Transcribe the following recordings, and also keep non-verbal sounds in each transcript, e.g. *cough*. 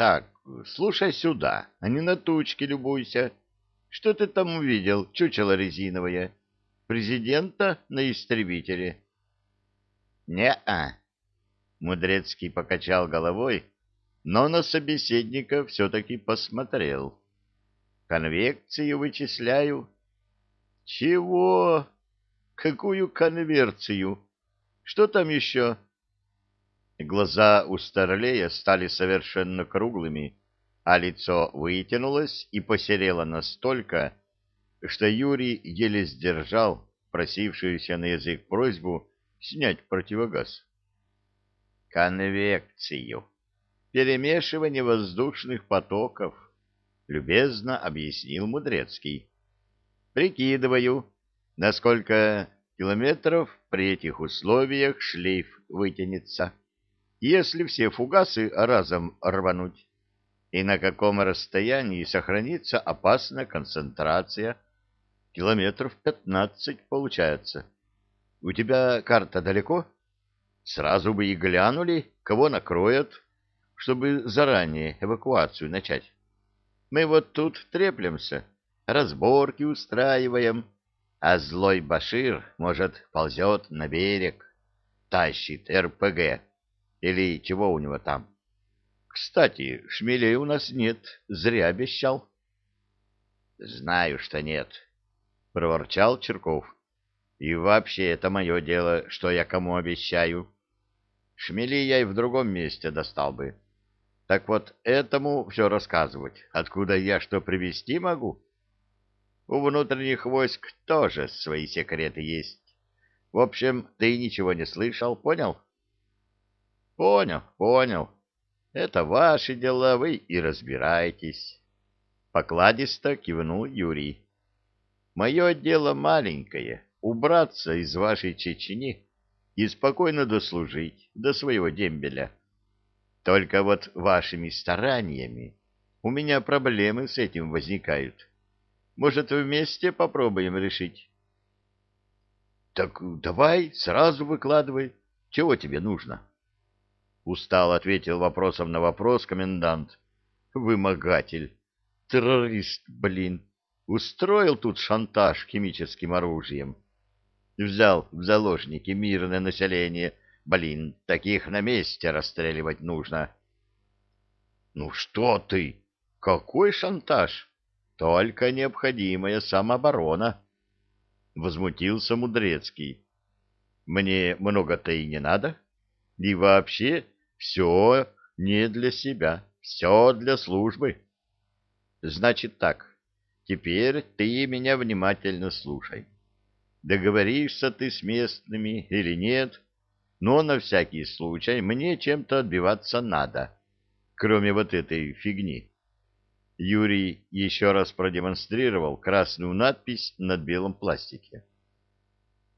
Так, слушай сюда, а не на тучки любуйся. Что ты там увидел, чучело резиновое? Президента на истребителе? Не-а. Мудрецкий покачал головой, но на собеседника все-таки посмотрел. Конвекцию вычисляю. Чего? Какую конверцию? Что там еще? Глаза у Старлея стали совершенно круглыми, а лицо вытянулось и посерело настолько, что Юрий еле сдержал просившуюся на язык просьбу снять противогаз. Конвекцию. Перемешивание воздушных потоков, любезно объяснил Мудрецкий. Прикидываю, насколько километров при этих условиях шлейф вытянется, если все фугасы разом рвануть, и на каком расстоянии сохранится опасная концентрация. Километров пятнадцать получается. У тебя карта далеко? Сразу бы и глянули, кого накроют, чтобы заранее эвакуацию начать. Мы вот тут треплемся, разборки устраиваем, а злой Башир, может, ползет на берег, тащит РПГ или чего у него там. Кстати, шмелей у нас нет, зря обещал. — Знаю, что нет, — проворчал Черков. — И вообще это мое дело, что я кому обещаю. Шмели я и в другом месте достал бы. Так вот, этому все рассказывать, откуда я что привезти могу. У внутренних войск тоже свои секреты есть. В общем, ты ничего не слышал, понял? Понял, понял. Это ваши дела, вы и разбирайтесь. Покладисто кивнул Юрий. Мое дело маленькое — убраться из вашей Чечни и спокойно дослужить до своего дембеля. Только вот вашими стараниями у меня проблемы с этим возникают. Может, вместе попробуем решить? — Так давай, сразу выкладывай. Чего тебе нужно? — устал ответил вопросом на вопрос комендант. — Вымогатель. Террорист, блин. Устроил тут шантаж химическим оружием. Взял в заложники мирное население — Блин, таких на месте расстреливать нужно. Ну что ты? Какой шантаж? Только необходимая самооборона. Возмутился Мудрецкий. Мне много-то и не надо. И вообще все не для себя, все для службы. Значит так, теперь ты меня внимательно слушай. Договоришься ты с местными или нет, но на всякий случай мне чем-то отбиваться надо, кроме вот этой фигни. Юрий еще раз продемонстрировал красную надпись над белом пластике.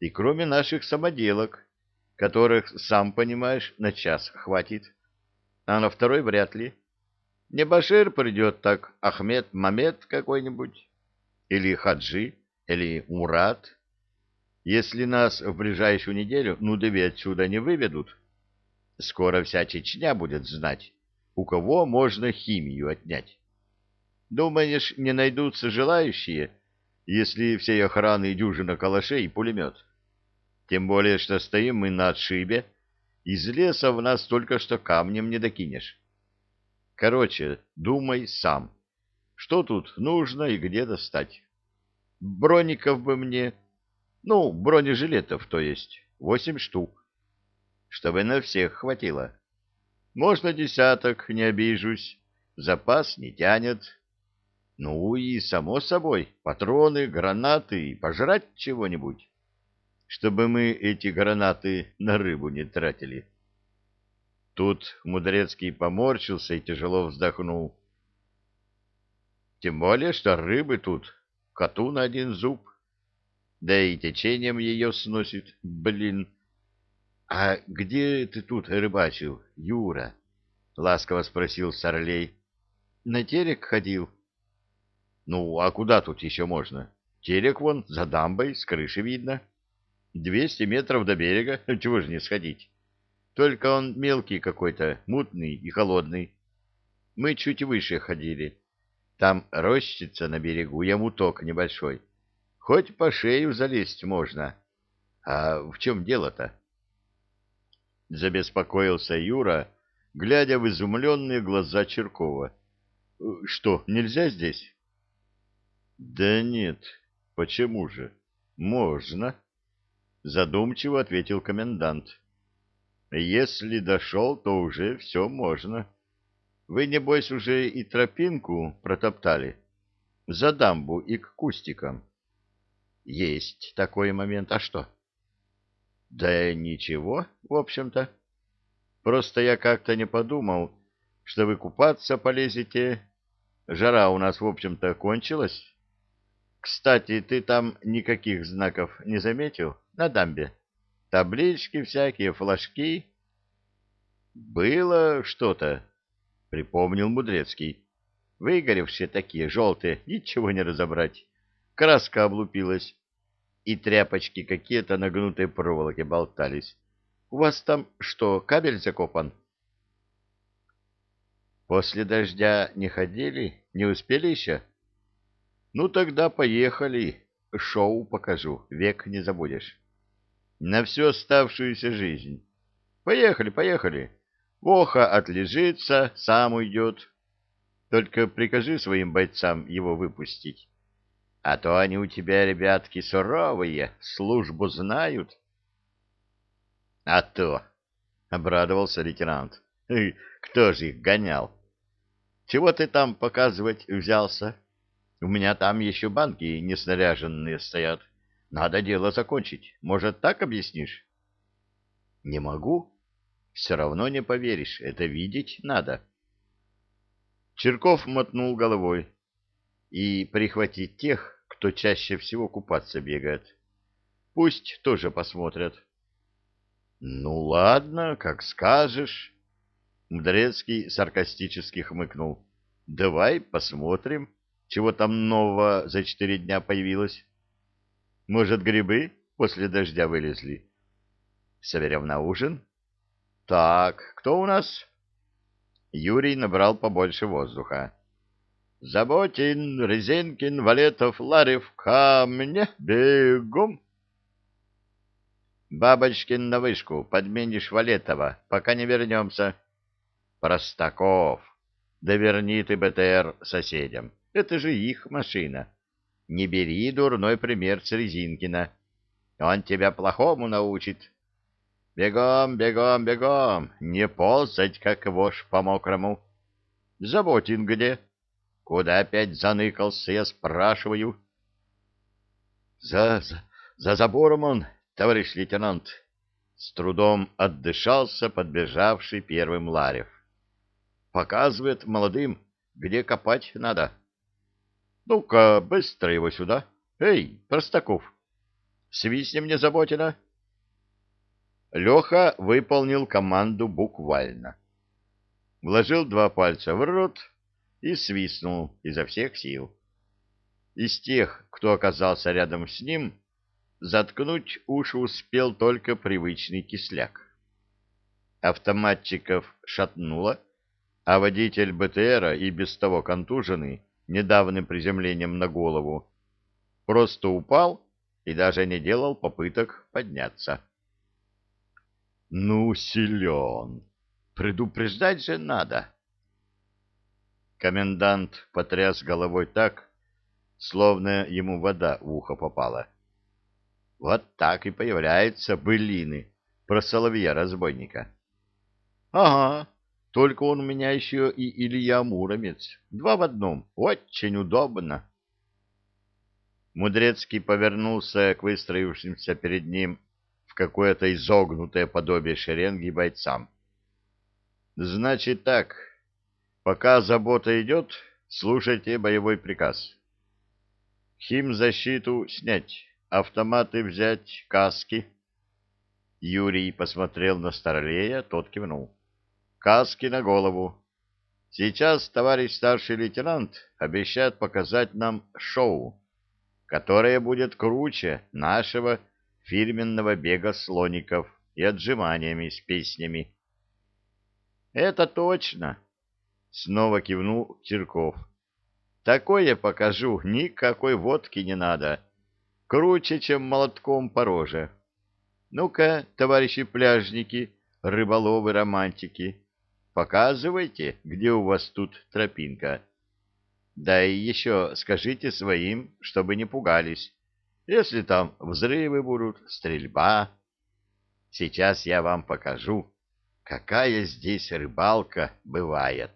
И кроме наших самоделок, которых, сам понимаешь, на час хватит, а на второй вряд ли. Не Башир придет так, Ахмед Мамед какой-нибудь, или Хаджи, или Мурат, если нас в ближайшую неделю Нудови отсюда не выведут, скоро вся Чечня будет знать, у кого можно химию отнять. Думаешь, не найдутся желающие, если всей охраны дюжина калашей и пулемет? Тем более, что стоим мы на отшибе, из леса в нас только что камнем не докинешь. Короче, думай сам, что тут нужно и где достать. Броников бы мне ну, бронежилетов, то есть, восемь штук. Чтобы на всех хватило. Можно десяток, не обижусь. Запас не тянет. Ну и, само собой, патроны, гранаты и пожрать чего-нибудь. Чтобы мы эти гранаты на рыбу не тратили. Тут Мудрецкий поморщился и тяжело вздохнул. Тем более, что рыбы тут коту на один зуб да и течением ее сносит, блин. — А где ты тут рыбачил, Юра? — ласково спросил Сарлей. — На терек ходил. — Ну, а куда тут еще можно? Терек вон за дамбой, с крыши видно. Двести метров до берега, *laughs* чего же не сходить? Только он мелкий какой-то, мутный и холодный. Мы чуть выше ходили. Там рощица на берегу, ямуток небольшой. Хоть по шею залезть можно. А в чем дело-то? Забеспокоился Юра, глядя в изумленные глаза Черкова. — Что, нельзя здесь? — Да нет, почему же? Можно. Задумчиво ответил комендант. — Если дошел, то уже все можно. Вы, небось, уже и тропинку протоптали? За дамбу и к кустикам. — Есть такой момент. А что? — да ничего, в общем-то. Просто я как-то не подумал, что вы купаться полезете. Жара у нас, в общем-то, кончилась. Кстати, ты там никаких знаков не заметил на дамбе? Таблички всякие, флажки. Было что-то, припомнил Мудрецкий. Выгоревшие такие, желтые, ничего не разобрать. Краска облупилась и тряпочки какие-то на гнутой проволоке болтались. У вас там что, кабель закопан? После дождя не ходили? Не успели еще? Ну, тогда поехали. Шоу покажу, век не забудешь. На всю оставшуюся жизнь. Поехали, поехали. Воха отлежится, сам уйдет. Только прикажи своим бойцам его выпустить. А то они у тебя, ребятки, суровые, службу знают. — А то, — обрадовался лейтенант, — кто же их гонял? Чего ты там показывать взялся? У меня там еще банки неснаряженные стоят. Надо дело закончить. Может, так объяснишь? — Не могу. Все равно не поверишь. Это видеть надо. Черков мотнул головой. И прихватить тех, кто чаще всего купаться бегает. Пусть тоже посмотрят. — Ну, ладно, как скажешь. Мудрецкий саркастически хмыкнул. — Давай посмотрим, чего там нового за четыре дня появилось. Может, грибы после дождя вылезли? Соберем на ужин? Так, кто у нас? Юрий набрал побольше воздуха. Заботин, Резинкин, Валетов, Ларев, ко мне, бегом. Бабочкин на вышку, подменишь Валетова, пока не вернемся. Простаков, да верни ты БТР соседям, это же их машина. Не бери дурной пример с Резинкина, он тебя плохому научит. Бегом, бегом, бегом, не ползать, как вошь по мокрому. Заботин где? — Куда опять заныкался, я спрашиваю? За, за, за забором он, товарищ лейтенант. С трудом отдышался подбежавший первым Ларев. Показывает молодым, где копать надо. Ну-ка, быстро его сюда. Эй, Простаков, свистни мне Заботина. Леха выполнил команду буквально. Вложил два пальца в рот и свистнул изо всех сил. Из тех, кто оказался рядом с ним, заткнуть уши успел только привычный кисляк. Автоматчиков шатнуло, а водитель БТРа и без того контуженный недавним приземлением на голову просто упал и даже не делал попыток подняться. «Ну, силен! Предупреждать же надо!» Комендант потряс головой так, словно ему вода в ухо попала. Вот так и появляются былины про соловья-разбойника. — Ага, только он у меня еще и Илья Муромец. Два в одном. Очень удобно. Мудрецкий повернулся к выстроившимся перед ним в какое-то изогнутое подобие шеренги бойцам. — Значит так, Пока забота идет, слушайте боевой приказ. Химзащиту снять, автоматы взять, каски. Юрий посмотрел на Старлея, тот кивнул. Каски на голову. Сейчас товарищ старший лейтенант обещает показать нам шоу, которое будет круче нашего фирменного бега слоников и отжиманиями с песнями. Это точно, снова кивнул Черков. Такое покажу, никакой водки не надо. Круче, чем молотком по роже. Ну-ка, товарищи пляжники, рыболовы-романтики, показывайте, где у вас тут тропинка. Да и еще скажите своим, чтобы не пугались. Если там взрывы будут, стрельба. Сейчас я вам покажу, какая здесь рыбалка бывает.